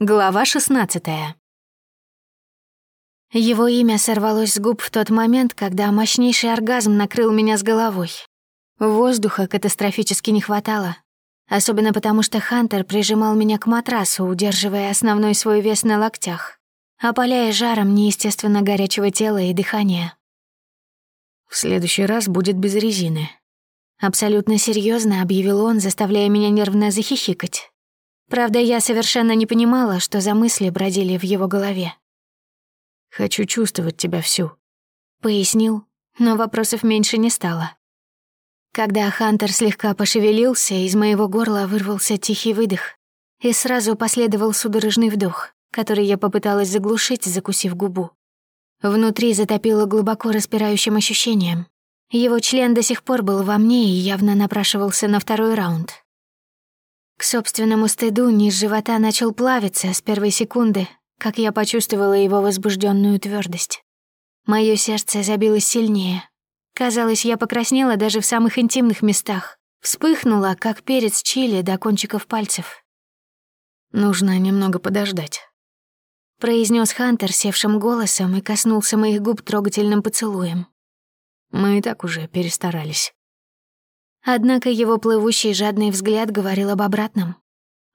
Глава 16 Его имя сорвалось с губ в тот момент, когда мощнейший оргазм накрыл меня с головой. Воздуха катастрофически не хватало. Особенно потому, что Хантер прижимал меня к матрасу, удерживая основной свой вес на локтях, опаляя жаром неестественно горячего тела и дыхания. «В следующий раз будет без резины», — абсолютно серьезно объявил он, заставляя меня нервно захихикать. Правда, я совершенно не понимала, что за мысли бродили в его голове. «Хочу чувствовать тебя всю», — пояснил, но вопросов меньше не стало. Когда Хантер слегка пошевелился, из моего горла вырвался тихий выдох, и сразу последовал судорожный вдох, который я попыталась заглушить, закусив губу. Внутри затопило глубоко распирающим ощущением. Его член до сих пор был во мне и явно напрашивался на второй раунд. К собственному стыду низ живота начал плавиться с первой секунды, как я почувствовала его возбужденную твердость. Мое сердце забилось сильнее. Казалось, я покраснела даже в самых интимных местах. Вспыхнула, как перец чили до кончиков пальцев. «Нужно немного подождать», — произнес Хантер севшим голосом и коснулся моих губ трогательным поцелуем. «Мы и так уже перестарались». Однако его плывущий жадный взгляд говорил об обратном.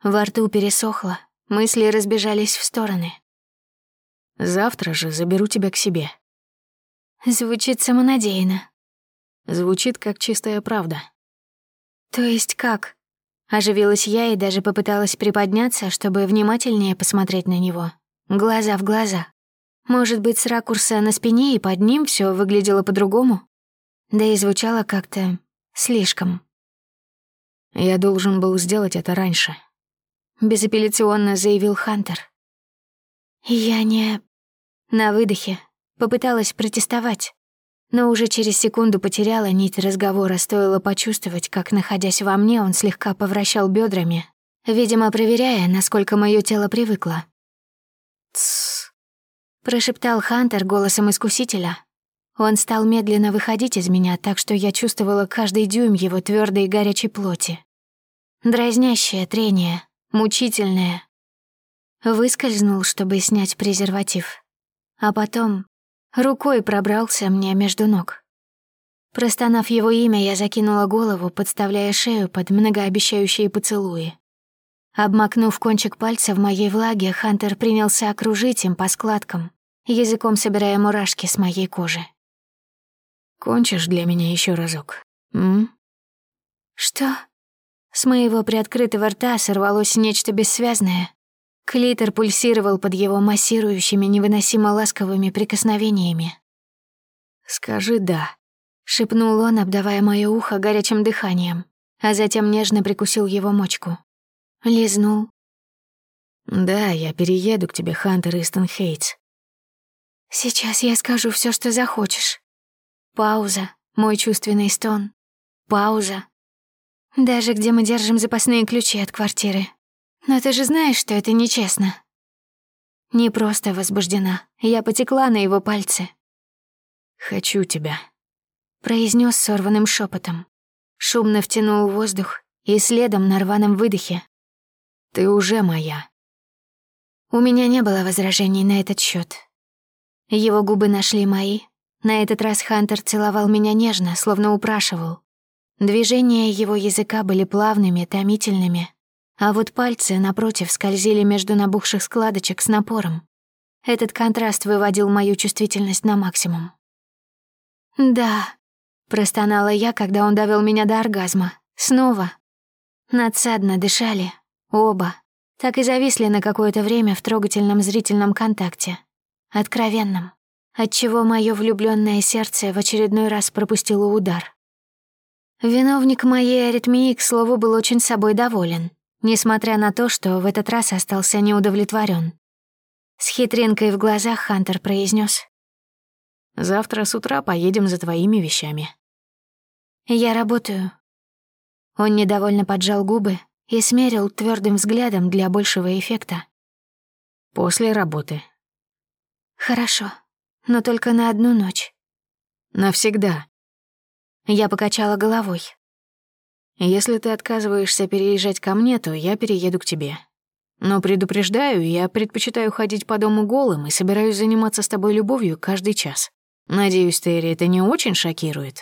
Во рту пересохло, мысли разбежались в стороны. «Завтра же заберу тебя к себе». Звучит самонадеянно. Звучит как чистая правда. То есть как? Оживилась я и даже попыталась приподняться, чтобы внимательнее посмотреть на него. Глаза в глаза. Может быть, с ракурса на спине и под ним все выглядело по-другому? Да и звучало как-то Слишком. Я должен был сделать это раньше. Безапелляционно заявил Хантер. Я не... На выдохе попыталась протестовать, но уже через секунду потеряла нить разговора, стоило почувствовать, как, находясь во мне, он слегка повращал бедрами, видимо, проверяя, насколько мое тело привыкло. «Тссс», — прошептал Хантер голосом искусителя, он стал медленно выходить из меня, так что я чувствовала каждый дюйм его твердой и горячей плоти. Дразнящее трение, мучительное. Выскользнул, чтобы снять презерватив. А потом рукой пробрался мне между ног. Простонав его имя, я закинула голову, подставляя шею под многообещающие поцелуи. Обмакнув кончик пальца в моей влаге, Хантер принялся окружить им по складкам, языком собирая мурашки с моей кожи. Кончишь для меня еще разок, м? Что? С моего приоткрытого рта сорвалось нечто бессвязное. Клитор пульсировал под его массирующими, невыносимо ласковыми прикосновениями. «Скажи «да», — шепнул он, обдавая мое ухо горячим дыханием, а затем нежно прикусил его мочку. Лизнул. «Да, я перееду к тебе, Хантер Истон Хейтс». «Сейчас я скажу все, что захочешь». Пауза, мой чувственный стон. Пауза. Даже где мы держим запасные ключи от квартиры. Но ты же знаешь, что это нечестно. Не просто возбуждена, я потекла на его пальцы. «Хочу тебя», — произнес сорванным шепотом. Шумно втянул воздух и следом на рваном выдохе. «Ты уже моя». У меня не было возражений на этот счет. Его губы нашли мои, на этот раз Хантер целовал меня нежно, словно упрашивал. Движения его языка были плавными, томительными, а вот пальцы, напротив, скользили между набухших складочек с напором. Этот контраст выводил мою чувствительность на максимум. «Да», — простонала я, когда он довел меня до оргазма. «Снова». Надсадно дышали, оба, так и зависли на какое-то время в трогательном зрительном контакте. Откровенном отчего мое влюбленное сердце в очередной раз пропустило удар. Виновник моей аритмии, к слову, был очень собой доволен, несмотря на то, что в этот раз остался неудовлетворен. С хитринкой в глазах Хантер произнес: «Завтра с утра поедем за твоими вещами». «Я работаю». Он недовольно поджал губы и смерил твердым взглядом для большего эффекта. «После работы». «Хорошо» но только на одну ночь. Навсегда. Я покачала головой. Если ты отказываешься переезжать ко мне, то я перееду к тебе. Но предупреждаю, я предпочитаю ходить по дому голым и собираюсь заниматься с тобой любовью каждый час. Надеюсь, Терри это не очень шокирует.